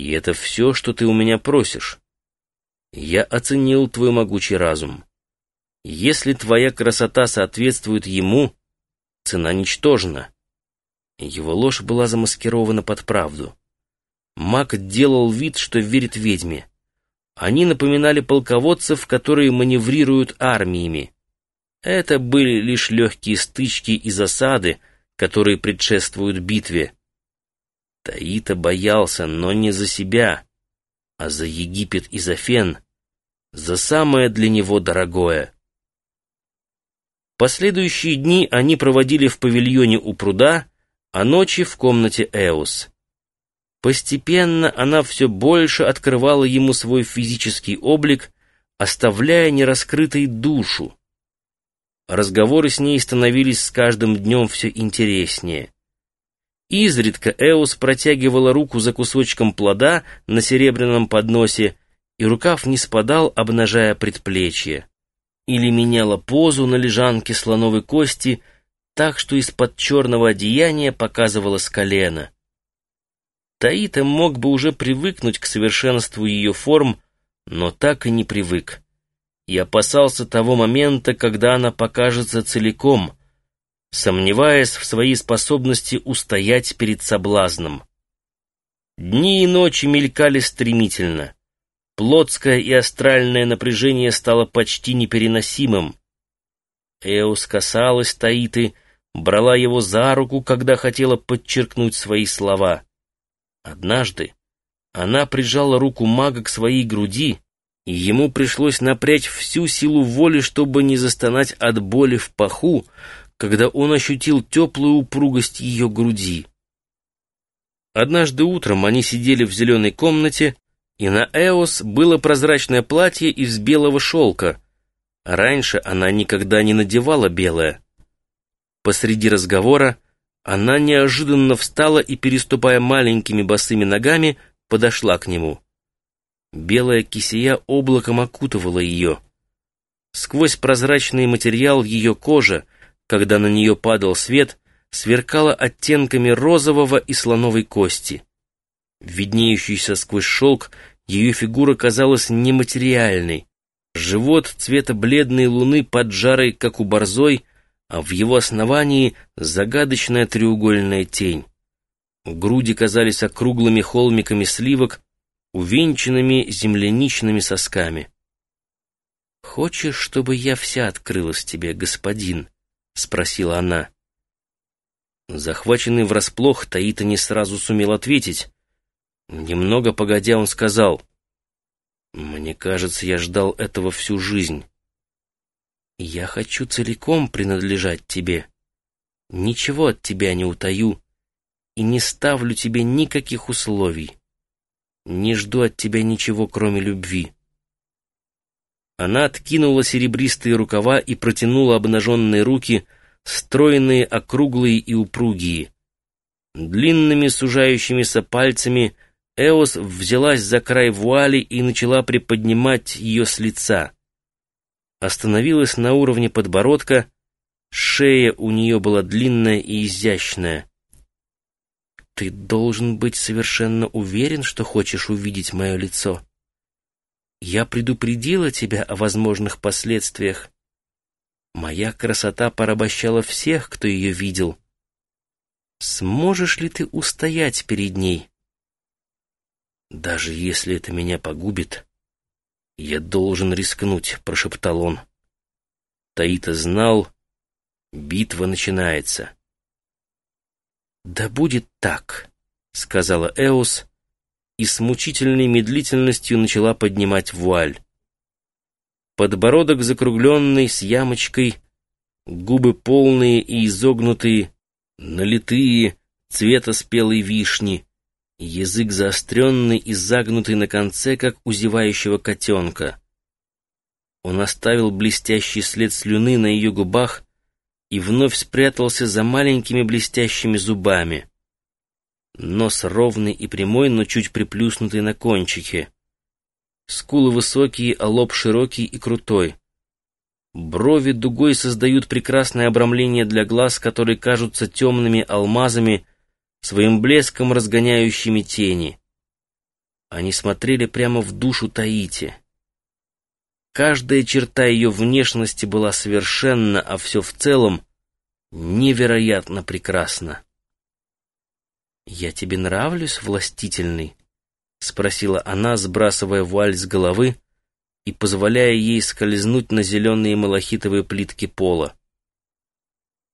И это все, что ты у меня просишь. Я оценил твой могучий разум. Если твоя красота соответствует ему, цена ничтожна. Его ложь была замаскирована под правду. Маг делал вид, что верит ведьме. Они напоминали полководцев, которые маневрируют армиями. Это были лишь легкие стычки и засады, которые предшествуют битве. Таита боялся, но не за себя, а за Египет и за Фен, за самое для него дорогое. Последующие дни они проводили в павильоне у пруда, а ночи в комнате Эус. Постепенно она все больше открывала ему свой физический облик, оставляя нераскрытой душу. Разговоры с ней становились с каждым днем все интереснее. Изредка Эус протягивала руку за кусочком плода на серебряном подносе, и рукав не спадал, обнажая предплечье. Или меняла позу на лежанке слоновой кости так, что из-под черного одеяния показывалось колено. Таита мог бы уже привыкнуть к совершенству ее форм, но так и не привык. И опасался того момента, когда она покажется целиком, сомневаясь в своей способности устоять перед соблазном. Дни и ночи мелькали стремительно. Плотское и астральное напряжение стало почти непереносимым. Эос касалась Таиты, брала его за руку, когда хотела подчеркнуть свои слова — Однажды она прижала руку мага к своей груди, и ему пришлось напрячь всю силу воли, чтобы не застонать от боли в паху, когда он ощутил теплую упругость ее груди. Однажды утром они сидели в зеленой комнате, и на Эос было прозрачное платье из белого шелка. Раньше она никогда не надевала белое. Посреди разговора она неожиданно встала и, переступая маленькими босыми ногами, подошла к нему. Белая кисея облаком окутывала ее. Сквозь прозрачный материал ее кожа, когда на нее падал свет, сверкала оттенками розового и слоновой кости. Виднеющийся сквозь шелк, ее фигура казалась нематериальной. Живот цвета бледной луны под жарой, как у борзой, а в его основании загадочная треугольная тень. Груди казались округлыми холмиками сливок, увенчанными земляничными сосками. «Хочешь, чтобы я вся открылась тебе, господин?» — спросила она. Захваченный врасплох, Таита не сразу сумел ответить. Немного погодя, он сказал, «Мне кажется, я ждал этого всю жизнь». Я хочу целиком принадлежать тебе. Ничего от тебя не утаю и не ставлю тебе никаких условий. Не жду от тебя ничего, кроме любви. Она откинула серебристые рукава и протянула обнаженные руки, стройные, округлые и упругие. Длинными сужающимися пальцами Эос взялась за край вуали и начала приподнимать ее с лица остановилась на уровне подбородка, шея у нее была длинная и изящная. «Ты должен быть совершенно уверен, что хочешь увидеть мое лицо. Я предупредила тебя о возможных последствиях. Моя красота порабощала всех, кто ее видел. Сможешь ли ты устоять перед ней?» «Даже если это меня погубит...» «Я должен рискнуть», — прошептал он. Таита знал, битва начинается. «Да будет так», — сказала Эос, и с мучительной медлительностью начала поднимать вуаль. Подбородок закругленный, с ямочкой, губы полные и изогнутые, налитые, цвета спелой вишни — язык заостренный и загнутый на конце, как у зевающего котенка. Он оставил блестящий след слюны на ее губах и вновь спрятался за маленькими блестящими зубами. Нос ровный и прямой, но чуть приплюснутый на кончике. Скулы высокие, а лоб широкий и крутой. Брови дугой создают прекрасное обрамление для глаз, которые кажутся темными алмазами, своим блеском разгоняющими тени. Они смотрели прямо в душу Таити. Каждая черта ее внешности была совершенна, а все в целом невероятно прекрасно. «Я тебе нравлюсь, властительный?» — спросила она, сбрасывая вуаль с головы и позволяя ей скользнуть на зеленые малахитовые плитки пола.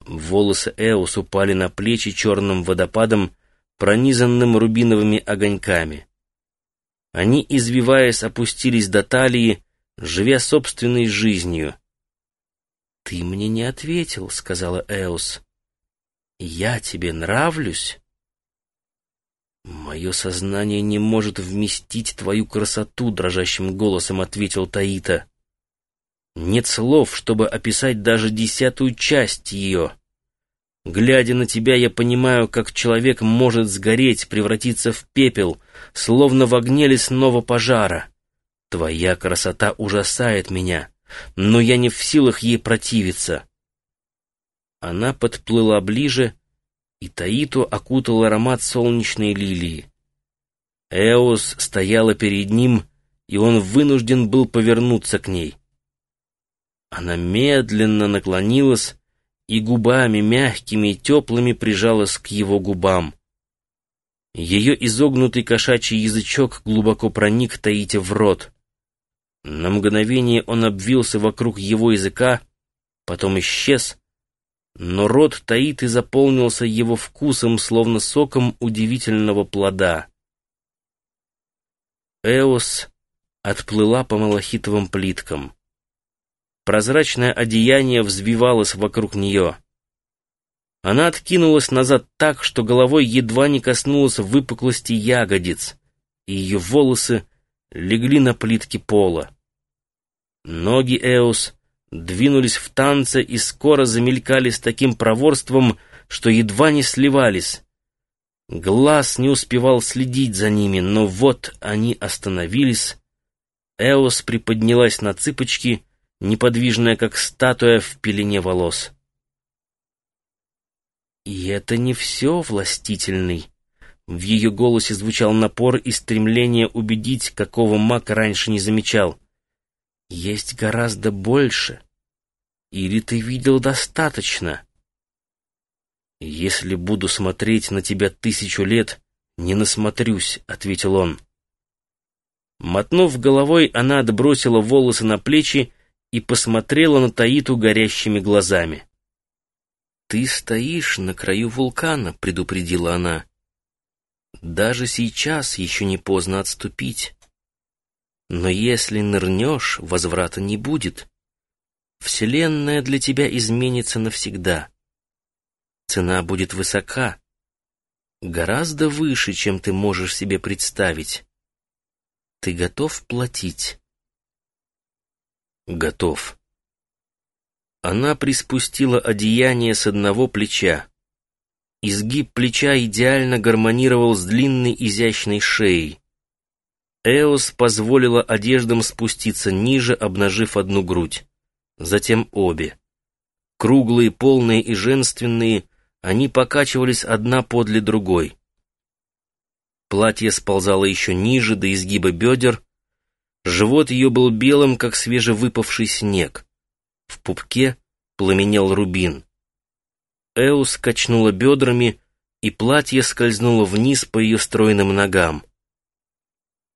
Волосы Эус упали на плечи черным водопадом, пронизанным рубиновыми огоньками. Они, извиваясь, опустились до талии, живя собственной жизнью. «Ты мне не ответил», — сказала Эус. «Я тебе нравлюсь?» «Мое сознание не может вместить твою красоту», — дрожащим голосом ответил Таита. «Нет слов, чтобы описать даже десятую часть ее. Глядя на тебя, я понимаю, как человек может сгореть, превратиться в пепел, словно в огне лесного пожара. Твоя красота ужасает меня, но я не в силах ей противиться». Она подплыла ближе, и Таиту окутал аромат солнечной лилии. Эос стояла перед ним, и он вынужден был повернуться к ней. Она медленно наклонилась и губами мягкими и теплыми прижалась к его губам. Ее изогнутый кошачий язычок глубоко проник Таите в рот. На мгновение он обвился вокруг его языка, потом исчез, но рот таит и заполнился его вкусом, словно соком удивительного плода. Эос отплыла по малахитовым плиткам. Прозрачное одеяние взвивалось вокруг нее. Она откинулась назад так, что головой едва не коснулась выпуклости ягодиц, и ее волосы легли на плитки пола. Ноги Эос двинулись в танце и скоро замелькали с таким проворством, что едва не сливались. Глаз не успевал следить за ними, но вот они остановились. Эос приподнялась на цыпочки, неподвижная, как статуя в пелене волос. «И это не все, властительный!» В ее голосе звучал напор и стремление убедить, какого маг раньше не замечал. Есть гораздо больше. Или ты видел достаточно? Если буду смотреть на тебя тысячу лет, не насмотрюсь, — ответил он. Мотнув головой, она отбросила волосы на плечи и посмотрела на Таиту горящими глазами. «Ты стоишь на краю вулкана», — предупредила она. «Даже сейчас еще не поздно отступить». Но если нырнешь, возврата не будет. Вселенная для тебя изменится навсегда. Цена будет высока, гораздо выше, чем ты можешь себе представить. Ты готов платить? Готов. Она приспустила одеяние с одного плеча. Изгиб плеча идеально гармонировал с длинной изящной шеей. Эос позволила одеждам спуститься ниже, обнажив одну грудь, затем обе. Круглые, полные и женственные, они покачивались одна подле другой. Платье сползало еще ниже, до изгиба бедер. Живот ее был белым, как свежевыпавший снег. В пупке пламенел рубин. Эус качнула бедрами, и платье скользнуло вниз по ее стройным ногам.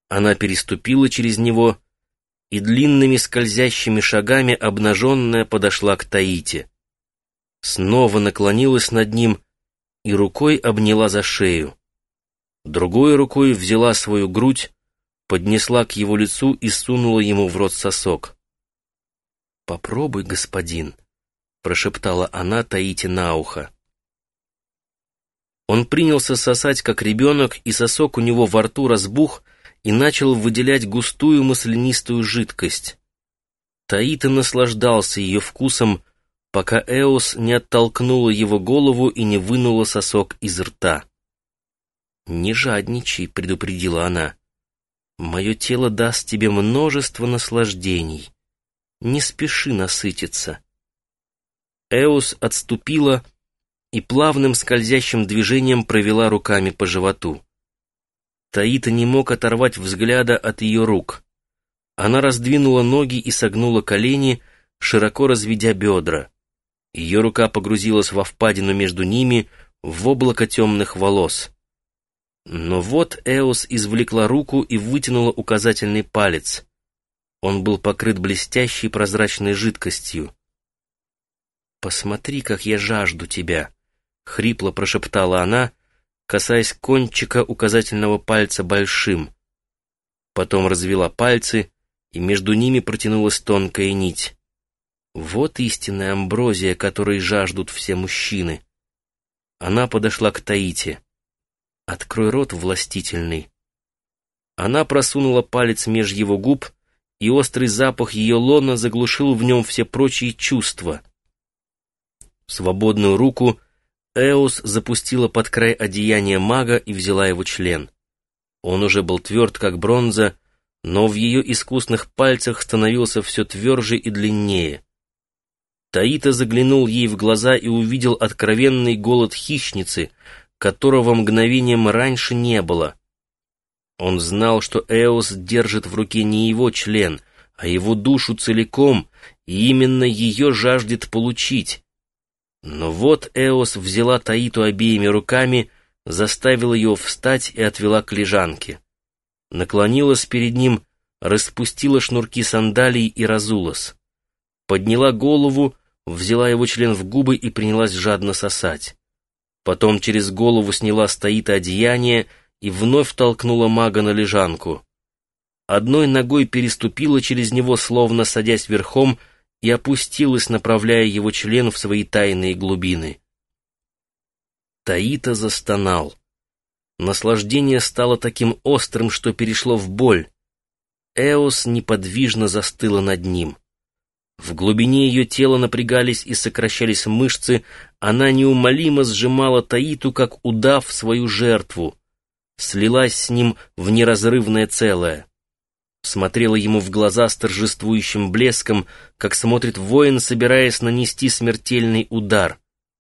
Она переступила через него и длинными скользящими шагами обнаженная подошла к Таите. Снова наклонилась над ним и рукой обняла за шею. Другой рукой взяла свою грудь, поднесла к его лицу и сунула ему в рот сосок. «Попробуй, господин», — прошептала она Таите на ухо. Он принялся сосать, как ребенок, и сосок у него во рту разбух, и начал выделять густую маслянистую жидкость. Таита наслаждался ее вкусом, пока Эос не оттолкнула его голову и не вынула сосок из рта. «Не жадничай», — предупредила она. «Мое тело даст тебе множество наслаждений. Не спеши насытиться». Эос отступила и плавным скользящим движением провела руками по животу. Таита не мог оторвать взгляда от ее рук. Она раздвинула ноги и согнула колени, широко разведя бедра. Ее рука погрузилась во впадину между ними, в облако темных волос. Но вот Эос извлекла руку и вытянула указательный палец. Он был покрыт блестящей прозрачной жидкостью. «Посмотри, как я жажду тебя!» — хрипло прошептала она, касаясь кончика указательного пальца большим. Потом развела пальцы, и между ними протянулась тонкая нить. Вот истинная амброзия, которой жаждут все мужчины. Она подошла к Таите. «Открой рот, властительный». Она просунула палец меж его губ, и острый запах ее лона заглушил в нем все прочие чувства. Свободную руку Эос запустила под край одеяния мага и взяла его член. Он уже был тверд, как бронза, но в ее искусных пальцах становился все тверже и длиннее. Таита заглянул ей в глаза и увидел откровенный голод хищницы, которого мгновением раньше не было. Он знал, что Эос держит в руке не его член, а его душу целиком, и именно ее жаждет получить. Но вот Эос взяла Таиту обеими руками, заставила ее встать и отвела к лежанке. Наклонилась перед ним, распустила шнурки сандалий и разулась. Подняла голову, взяла его член в губы и принялась жадно сосать. Потом через голову сняла с Таита одеяние и вновь толкнула мага на лежанку. Одной ногой переступила через него, словно садясь верхом, и опустилась, направляя его член в свои тайные глубины. Таита застонал. Наслаждение стало таким острым, что перешло в боль. Эос неподвижно застыла над ним. В глубине ее тела напрягались и сокращались мышцы, она неумолимо сжимала Таиту, как удав свою жертву, слилась с ним в неразрывное целое смотрела ему в глаза с торжествующим блеском, как смотрит воин, собираясь нанести смертельный удар.